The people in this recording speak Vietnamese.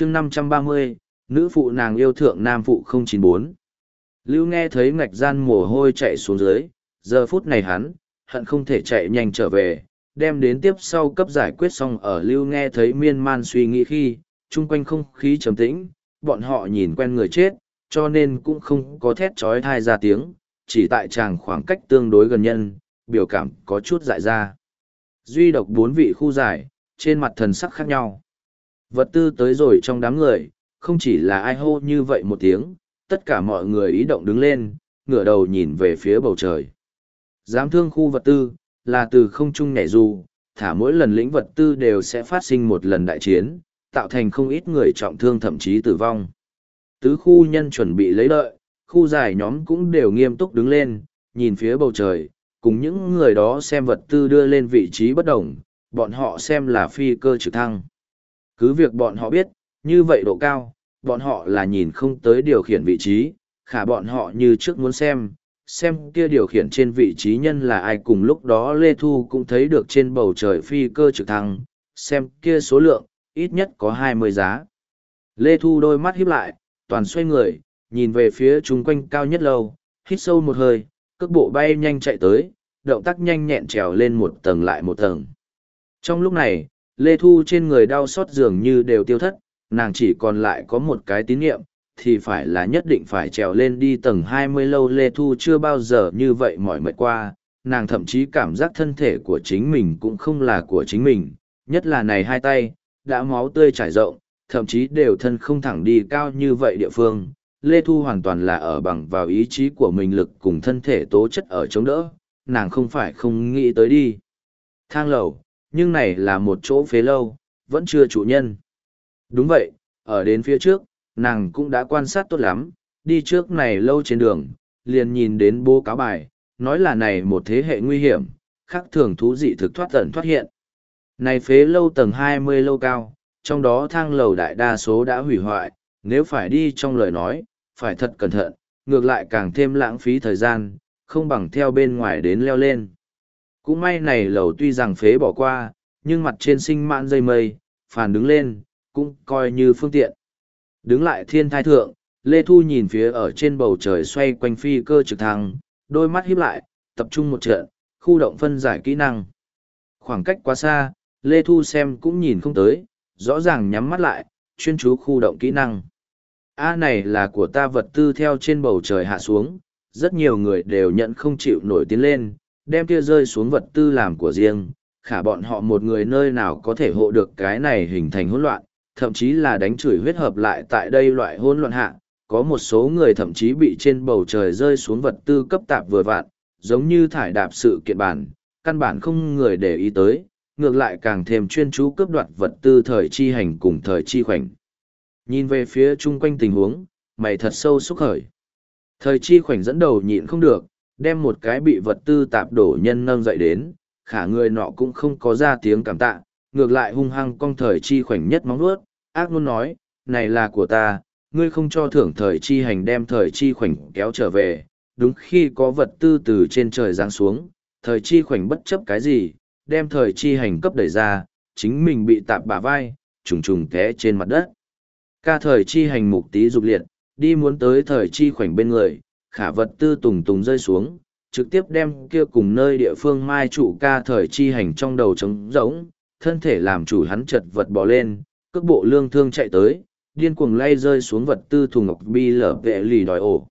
chương năm trăm ba mươi, nữ phụ nàng yêu thượng nam phụ không chín bốn. Lưu nghe thấy ngạch gian mồ hôi chạy xuống dưới, giờ phút này hắn, hận không thể chạy nhanh trở về, đem đến tiếp sau cấp giải quyết xong ở lưu nghe thấy miên man suy nghĩ khi, chung quanh không khí trầm tĩnh, bọn họ nhìn quen người chết, cho nên cũng không có thét trói thai ra tiếng, chỉ tại chàng khoảng cách tương đối gần nhân, biểu cảm có chút dại ra. Duy độc bốn vị khu giải, trên mặt thần sắc khác nhau vật tư tới rồi trong đám người không chỉ là ai hô như vậy một tiếng, tất cả mọi người ý động đứng lên, ngửa đầu nhìn về phía bầu trời. Giám thương khu vật tư, là từ không trung nhảy dù, thả mỗi lần lĩnh vật tư đều sẽ phát sinh một lần đại chiến, tạo thành không ít người trọng thương thậm chí tử vong. Tứ khu nhân chuẩn bị lấy lợi, khu giải nhóm cũng đều nghiêm túc đứng lên, nhìn phía bầu trời, cùng những người đó xem vật tư đưa lên vị trí bất đồng, bọn họ xem là phi cơ trực thăng. Cứ việc bọn họ biết, như vậy độ cao, bọn họ là nhìn không tới điều khiển vị trí, khả bọn họ như trước muốn xem, xem kia điều khiển trên vị trí nhân là ai cùng lúc đó Lê Thu cũng thấy được trên bầu trời phi cơ trực thăng, xem kia số lượng, ít nhất có hai mươi giá. Lê Thu đôi mắt híp lại, toàn xoay người, nhìn về phía chung quanh cao nhất lâu, hít sâu một hơi, cước bộ bay nhanh chạy tới, động tác nhanh nhẹn trèo lên một tầng lại một tầng. Trong lúc này, Lê Thu trên người đau xót dường như đều tiêu thất, nàng chỉ còn lại có một cái tín niệm, thì phải là nhất định phải trèo lên đi tầng hai mươi lâu Lê Thu chưa bao giờ như vậy mỏi mệt qua, nàng thậm chí cảm giác thân thể của chính mình cũng không là của chính mình, nhất là này hai tay, đã máu tươi trải rộng, thậm chí đều thân không thẳng đi cao như vậy địa phương. Lê Thu hoàn toàn là ở bằng vào ý chí của mình lực cùng thân thể tố chất ở chống đỡ, nàng không phải không nghĩ tới đi. Thang lầu, nhưng này là một chỗ phế lâu, vẫn chưa chủ nhân. Đúng vậy, ở đến phía trước, nàng cũng đã quan sát tốt lắm, đi trước này lâu trên đường, liền nhìn đến bố cáo bài, nói là này một thế hệ nguy hiểm, khác thường thú dị thực thoát tận thoát hiện. Này phế lâu tầng hai mươi lâu cao, trong đó thang lầu đại đa số đã hủy hoại, nếu phải đi trong lời nói, phải thật cẩn thận, ngược lại càng thêm lãng phí thời gian, không bằng theo bên ngoài đến leo lên. Cũng may này lầu tuy rằng phế bỏ qua, nhưng mặt trên sinh mãn dây mây, phản đứng lên, cũng coi như phương tiện. Đứng lại thiên thai thượng, Lê Thu nhìn phía ở trên bầu trời xoay quanh phi cơ trực thăng, đôi mắt híp lại, tập trung một trận, khu động phân giải kỹ năng. Khoảng cách quá xa, Lê Thu xem cũng nhìn không tới, rõ ràng nhắm mắt lại, chuyên chú khu động kỹ năng. A này là của ta vật tư theo trên bầu trời hạ xuống, rất nhiều người đều nhận không chịu nổi tiến lên, đem kia rơi xuống vật tư làm của riêng, khả bọn họ một người nơi nào có thể hộ được cái này hình thành hỗn loạn, thậm chí là đánh chửi huyết hợp lại tại đây loại hỗn loạn hạ, có một số người thậm chí bị trên bầu trời rơi xuống vật tư cấp tạp vừa vạn, giống như thải đạp sự kiện bản, căn bản không người để ý tới, ngược lại càng thêm chuyên chú cướp đoạt vật tư thời chi hành cùng thời chi khoảnh. Nhìn về phía chung quanh tình huống, mày thật sâu xúc khởi. Thời chi khoảnh dẫn đầu nhịn không được, đem một cái bị vật tư tạp đổ nhân nâng dậy đến, khả người nọ cũng không có ra tiếng cảm tạ, ngược lại hung hăng cong thời chi khoảnh nhất móng vuốt, ác luôn nói, này là của ta, ngươi không cho thưởng thời chi hành đem thời chi khoảnh kéo trở về, đúng khi có vật tư từ trên trời giáng xuống, thời chi khoảnh bất chấp cái gì, đem thời chi hành cấp đẩy ra, chính mình bị tạp bả vai, trùng trùng té trên mặt đất. Ca thời chi hành mục tí dục liệt, đi muốn tới thời chi khoảnh bên người, khả vật tư tùng tùng rơi xuống, trực tiếp đem kia cùng nơi địa phương mai trụ ca thời chi hành trong đầu trống rỗng, thân thể làm chủ hắn chật vật bò lên, cước bộ lương thương chạy tới, điên cuồng lay rơi xuống vật tư thùng ngọc bi lở vệ lì đòi ổ.